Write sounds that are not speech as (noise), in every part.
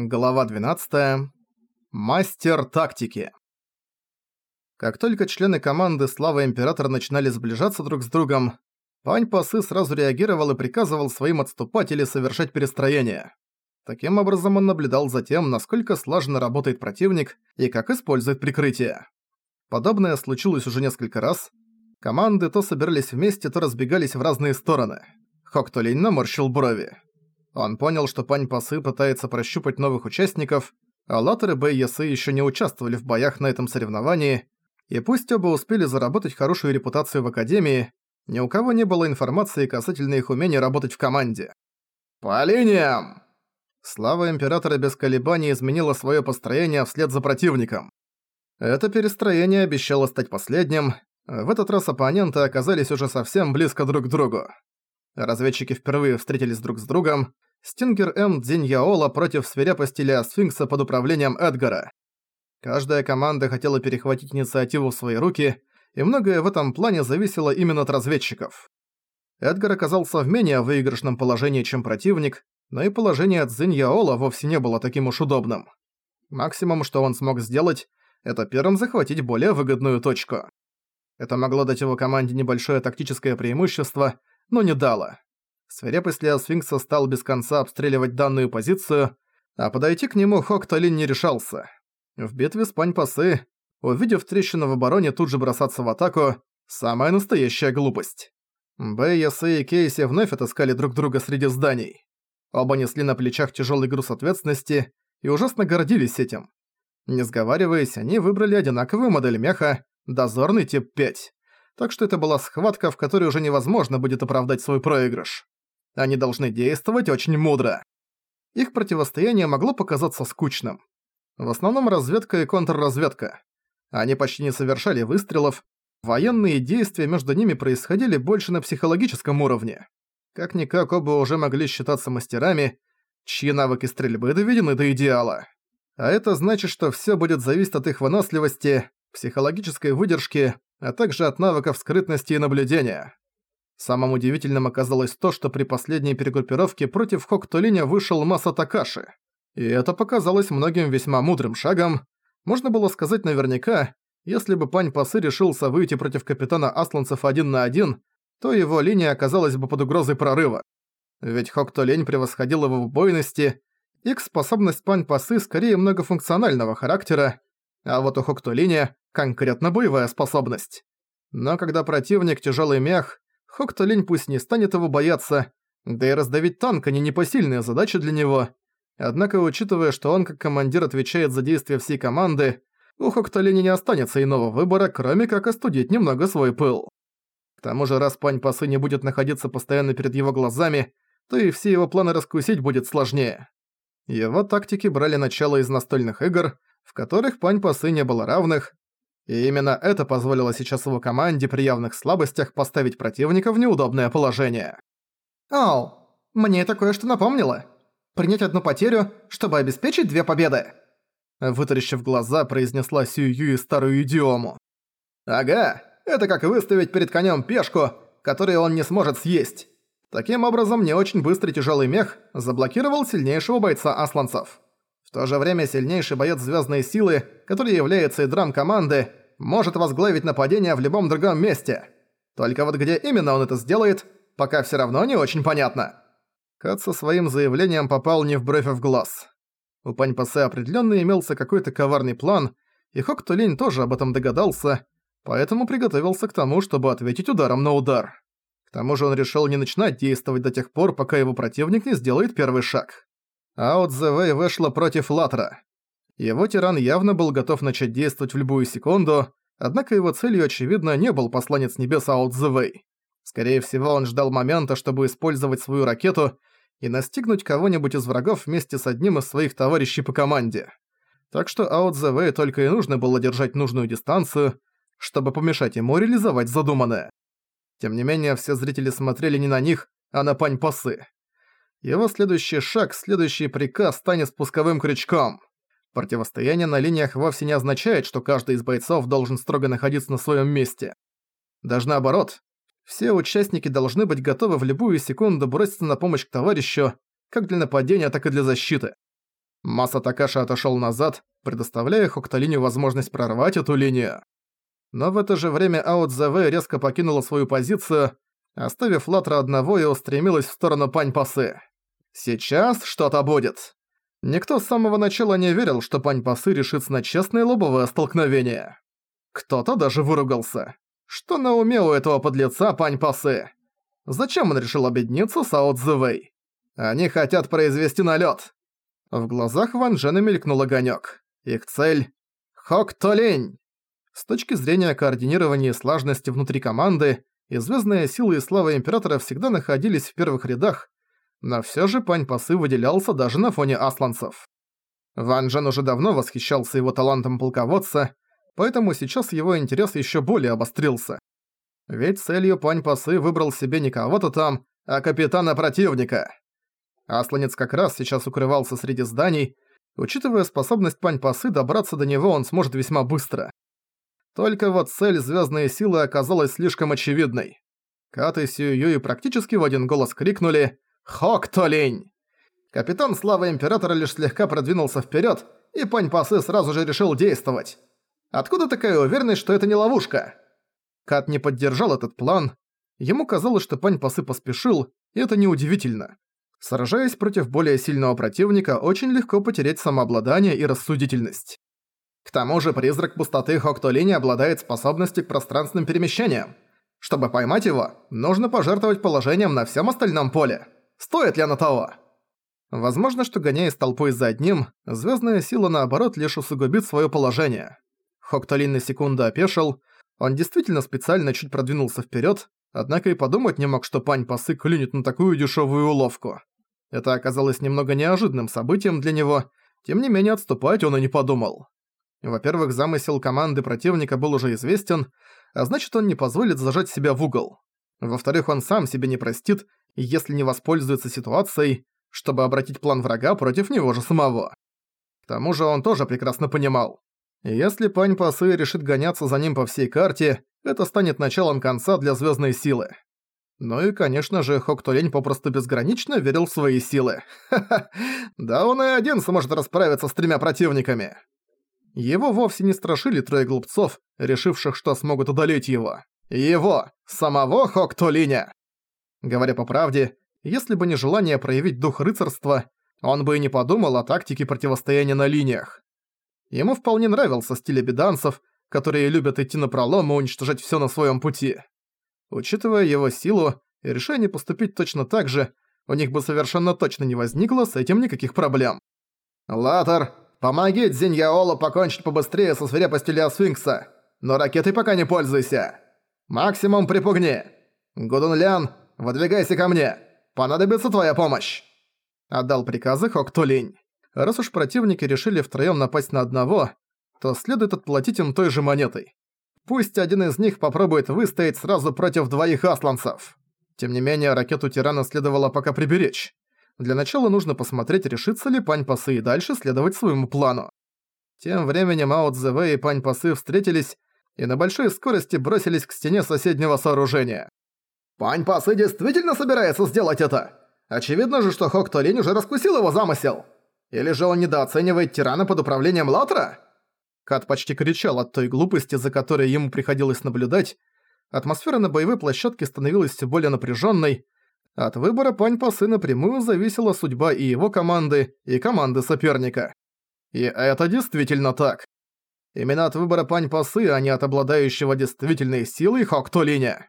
Глава 12. Мастер тактики. Как только члены команды Слава Императора начинали сближаться друг с другом, Пань Пасы сразу реагировал и приказывал своим отступать или совершать перестроение. Таким образом он наблюдал за тем, насколько слаженно работает противник и как использует прикрытие. Подобное случилось уже несколько раз. Команды то собирались вместе, то разбегались в разные стороны. Хоктолинь наморщил брови. Он понял, что Пань Пасы пытается прощупать новых участников, а Латер и Бэй Ясы ещё не участвовали в боях на этом соревновании, и пусть оба успели заработать хорошую репутацию в Академии, ни у кого не было информации касательно их умения работать в команде. «По линиям!» Слава Императора без колебаний изменила своё построение вслед за противником. Это перестроение обещало стать последним, в этот раз оппоненты оказались уже совсем близко друг к другу. Разведчики впервые встретились друг с другом, Стингер М. Дзиньяола против свирепости Лео Сфинкса под управлением Эдгара. Каждая команда хотела перехватить инициативу в свои руки, и многое в этом плане зависело именно от разведчиков. Эдгар оказался в менее выигрышном положении, чем противник, но и положение Цзиньяола вовсе не было таким уж удобным. Максимум, что он смог сделать, это первым захватить более выгодную точку. Это могло дать его команде небольшое тактическое преимущество, но не дало. Свирепость Лео Сфинкса стал без конца обстреливать данную позицию, а подойти к нему Хок Толин не решался. В битве с Пань-Пасы, увидев трещину в обороне тут же бросаться в атаку, самая настоящая глупость. Бэй, Ясы и Кейси вновь отыскали друг друга среди зданий. Оба несли на плечах тяжелый груз ответственности и ужасно гордились этим. Не сговариваясь, они выбрали одинаковую модель меха, дозорный тип 5. Так что это была схватка, в которой уже невозможно будет оправдать свой проигрыш. Они должны действовать очень мудро. Их противостояние могло показаться скучным. В основном разведка и контрразведка. Они почти не совершали выстрелов, военные действия между ними происходили больше на психологическом уровне. Как-никак оба уже могли считаться мастерами, чьи навыки стрельбы доведены до идеала. А это значит, что всё будет зависеть от их выносливости, психологической выдержки, а также от навыков скрытности и наблюдения. Самым удивительным оказалось то, что при последней перегруппировке против Хоктолиня вышел Маса Такаши. И это показалось многим весьма мудрым шагом. Можно было сказать наверняка, если бы Пань Пасы решился выйти против капитана Асланцев один на один, то его линия оказалась бы под угрозой прорыва. Ведь Хоктолень превосходил его в бойности, их способность Пань Пасы скорее многофункционального характера, а вот у Хоктолиня конкретно боевая способность. Но когда противник тяжелый мех, Хоктолинь пусть не станет его бояться, да и раздавить танка не непосильная задача для него. Однако, учитывая, что он как командир отвечает за действия всей команды, у Хоктолини не останется иного выбора, кроме как остудить немного свой пыл. К тому же, раз Пань Пасы не будет находиться постоянно перед его глазами, то и все его планы раскусить будет сложнее. Его тактики брали начало из настольных игр, в которых Пань Пасы не было равных, и именно это позволило сейчас его команде при явных слабостях поставить противника в неудобное положение. «Оу, мне это кое-что напомнило. Принять одну потерю, чтобы обеспечить две победы!» Вытаращив глаза, произнесла Сью Юи старую идиому. «Ага, это как выставить перед конем пешку, которую он не сможет съесть. Таким образом, не очень быстрый тяжелый мех заблокировал сильнейшего бойца асланцев. В то же время сильнейший боец Звездной Силы, который является ядром команды, может возглавить нападение в любом другом месте. Только вот где именно он это сделает, пока все равно не очень понятно. Кат со своим заявлением попал не в бровь, а в глаз. У Пань Пасе определенно имелся какой-то коварный план, и Хок Тулинь тоже об этом догадался, поэтому приготовился к тому, чтобы ответить ударом на удар. К тому же он решил не начинать действовать до тех пор, пока его противник не сделает первый шаг. Аут Way вышла против Латра. Его тиран явно был готов начать действовать в любую секунду, однако его целью, очевидно, не был посланец небес Way. Скорее всего, он ждал момента, чтобы использовать свою ракету и настигнуть кого-нибудь из врагов вместе с одним из своих товарищей по команде. Так что Way только и нужно было держать нужную дистанцию, чтобы помешать ему реализовать задуманное. Тем не менее, все зрители смотрели не на них, а на пань пасы. Его следующий шаг, следующий приказ станет спусковым крючком. Противостояние на линиях вовсе не означает, что каждый из бойцов должен строго находиться на своем месте. Даже наоборот, все участники должны быть готовы в любую секунду броситься на помощь к товарищу, как для нападения, так и для защиты. Маса Такаши отошёл назад, предоставляя Хокталиню возможность прорвать эту линию. Но в это же время Ао Цзэвэ резко покинула свою позицию, оставив Латра одного и устремилась в сторону Пань-Пасы. «Сейчас что-то будет!» Никто с самого начала не верил, что Пань-Пасы решится на честное лобовое столкновение. Кто-то даже выругался. Что на уме у этого подлеца Пань-Пасы? Зачем он решил объединиться с Ао Цзэвэй? Они хотят произвести налет. В глазах Ван Джена мелькнул огонёк. Их цель — Хок Толень. С точки зрения координирования и слаженности внутри команды, и звездные силы и слава Императора всегда находились в первых рядах, но всё же Пань Пасы выделялся даже на фоне асланцев. Ван Джен уже давно восхищался его талантом полководца, поэтому сейчас его интерес ещё более обострился. Ведь целью Пань Пасы выбрал себе не кого-то там, а капитана противника. Асланец как раз сейчас укрывался среди зданий, учитывая способность Пань Пасы, добраться до него он сможет весьма быстро. Только вот цель звездные силы оказалась слишком очевидной. Кат и Сью практически в один голос крикнули «Хок Толень!». Капитан Славы Императора лишь слегка продвинулся вперед, и Пань Пасы сразу же решил действовать. Откуда такая уверенность, что это не ловушка? Кат не поддержал этот план. Ему казалось, что Пань Пасы поспешил, и это неудивительно. Сражаясь против более сильного противника, очень легко потерять самообладание и рассудительность. К тому же призрак пустоты Хоктолини обладает способностью к пространственным перемещениям. Чтобы поймать его, нужно пожертвовать положением на всем остальном поле. Стоит ли оно того? Возможно, что гоняясь толпой за одним, звездная сила наоборот лишь усугубит свое положение. Хоктолин на секунду опешил, он действительно специально чуть продвинулся вперед, однако и подумать не мог, что пань Пасы клюнет на такую дешевую уловку. Это оказалось немного неожиданным событием для него, тем не менее отступать он и не подумал. Во-первых, замысел команды противника был уже известен, а значит он не позволит зажать себя в угол. Во-вторых, он сам себе не простит, если не воспользуется ситуацией, чтобы обратить план врага против него же самого. К тому же он тоже прекрасно понимал, если Пань Пасы решит гоняться за ним по всей карте, это станет началом конца для звездной силы. Ну и, конечно же, Хоктолень попросту безгранично верил в свои силы. Ха-ха, (laughs) да он и один сможет расправиться с тремя противниками. Его вовсе не страшили трое глупцов, решивших, что смогут удалить его. Его, самого Хоктолиня. Говоря по правде, если бы не желание проявить дух рыцарства, он бы и не подумал о тактике противостояния на линиях. Ему вполне нравился стиль обиданцев, которые любят идти на пролом и уничтожать всё на своём пути. Учитывая его силу и решение поступить точно так же, у них бы совершенно точно не возникло с этим никаких проблем. «Латер, помоги Дзиньяолу покончить побыстрее со свирепостью Леосфинкса, но ракетой пока не пользуйся. Максимум припугни. Гудунлян, выдвигайся ко мне. Понадобится твоя помощь». Отдал приказы Хок Тулинь. Раз уж противники решили втроём напасть на одного, то следует отплатить им той же монетой. Пусть один из них попробует выстоять сразу против двоих асланцев. Тем не менее, ракету тирана следовало пока приберечь. Для начала нужно посмотреть, решится ли Пань Пасы и дальше следовать своему плану. Тем временем Ао Цзэвэ и Пань Пасы встретились и на большой скорости бросились к стене соседнего сооружения. «Пань Пасы действительно собирается сделать это? Очевидно же, что Хок Толинь уже раскусил его замысел!» Или же он недооценивает тирана под управлением Латра? Кат почти кричал от той глупости, за которой ему приходилось наблюдать. Атмосфера на боевой площадке становилась все более напряженной. От выбора Пань Пасы напрямую зависела судьба и его команды, и команды соперника. И это действительно так. Именно от выбора Пань Пасы, а не от обладающего действительной силой Хоктолиня.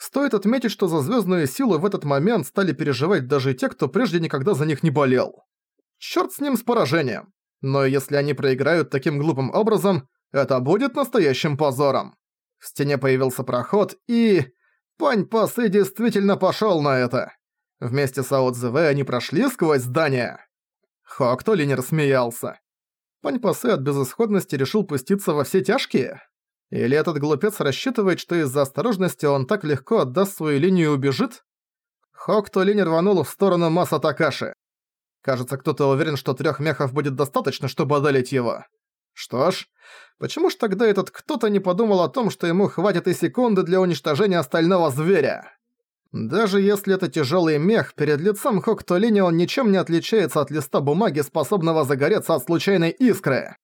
Стоит отметить, что за звездную силу в этот момент стали переживать даже те, кто прежде никогда за них не болел. Чёрт с ним с поражением. Но если они проиграют таким глупым образом, это будет настоящим позором. В стене появился проход, и... Пань Пасы действительно пошёл на это. Вместе с Ао Цзэвэ они прошли сквозь здание. Хок то ли не рассмеялся. Пань Пасы от безысходности решил пуститься во все тяжкие? Или этот глупец рассчитывает, что из-за осторожности он так легко отдаст свою линию и убежит? Хок то ли не рванул в сторону Маса Такаши. Кажется, кто-то уверен, что трёх мехов будет достаточно, чтобы одолеть его. Что ж, почему ж тогда этот кто-то не подумал о том, что ему хватит и секунды для уничтожения остального зверя? Даже если это тяжелый мех, перед лицом Хоктолини он ничем не отличается от листа бумаги, способного загореться от случайной искры.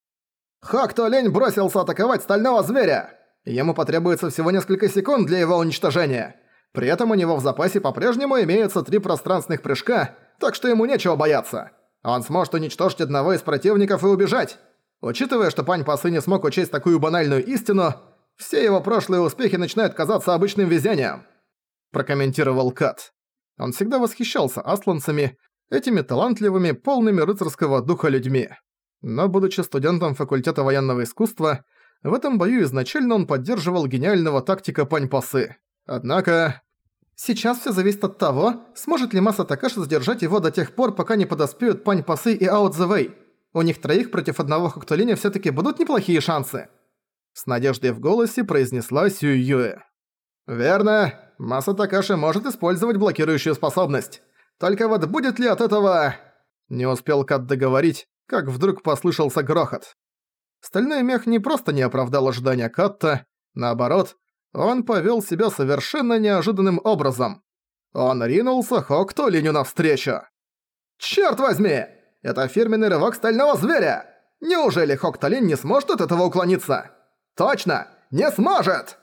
Хоктолинь бросился атаковать стального зверя! Ему потребуется всего несколько секунд для его уничтожения. При этом у него в запасе по-прежнему имеются три пространственных прыжка, так что ему нечего бояться. Он сможет уничтожить одного из противников и убежать. Учитывая, что Пань Пасы не смог учесть такую банальную истину, все его прошлые успехи начинают казаться обычным везением прокомментировал Кат. Он всегда восхищался асланцами, этими талантливыми, полными рыцарского духа людьми. Но, будучи студентом факультета военного искусства, в этом бою изначально он поддерживал гениального тактика Пань-Пасы. Однако... Сейчас все зависит от того, сможет ли Маса Такаши задержать его до тех пор, пока не подоспеют Пань-Пасы и Ао Цзэвэй. У них троих против одного Хоктолиня все таки будут неплохие шансы. С надеждой в голосе произнесла Сюй Юэ. «Верно. Маса Такаши может использовать блокирующую способность. Только вот будет ли от этого...» Не успел Кат договорить, как вдруг послышался грохот. Стальной мех не просто не оправдал ожидания Катта, наоборот, он повел себя совершенно неожиданным образом. Он ринулся Хокту Линю навстречу. «Чёрт возьми! Это фирменный рывок стального зверя! Неужели Хокталин не сможет от этого уклониться? Точно! Не сможет!»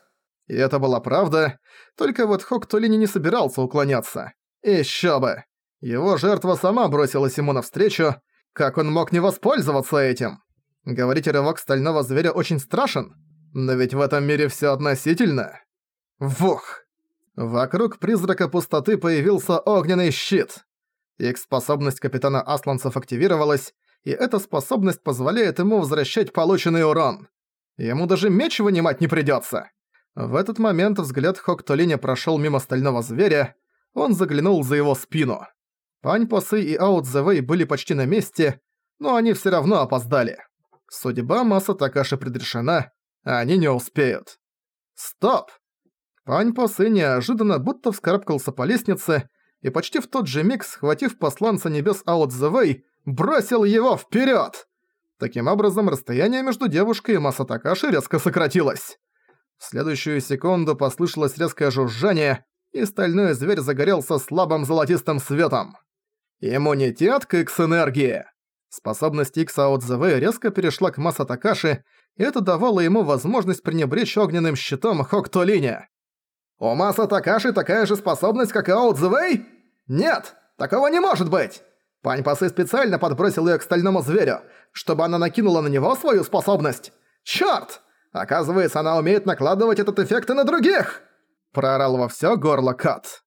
И это была правда, только вот Хоктолини не собирался уклоняться. Ещё бы! Его жертва сама бросилась ему навстречу, как он мог не воспользоваться этим? Говорить рывок стального зверя очень страшен, но ведь в этом мире всё относительно. Вух! Вокруг призрака пустоты появился огненный щит. Их способность капитана Асланцев активировалась, и эта способность позволяет ему возвращать полученный урон. Ему даже меч вынимать не придётся. В этот момент взгляд Хоктолиня прошёл мимо стального зверя, он заглянул за его спину. Пань Посы и Ао были почти на месте, но они всё равно опоздали. Судьба Маса Такаши предрешена, а они не успеют. Стоп! Пань Посы неожиданно будто вскарабкался по лестнице и почти в тот же миг, схватив посланца небес Ао бросил его вперёд! Таким образом, расстояние между девушкой и Маса Такаши резко сократилось. В следующую секунду послышалось резкое жужжание, и стальной зверь загорелся слабым золотистым светом. Иммунитет к X-энергии. Способность X Аотзевэ резко перешла к Маса Такаши, и это давало ему возможность пренебречь огненным щитом Хоктолиня. «У Маса Такаши такая же способность, как и Аотзевэй? Нет, такого не может быть!» Пань Пасы специально подбросил её к стальному зверю, чтобы она накинула на него свою способность. «Чёрт! Оказывается, она умеет накладывать этот эффект и на других!» Проорал во всё горло Кат.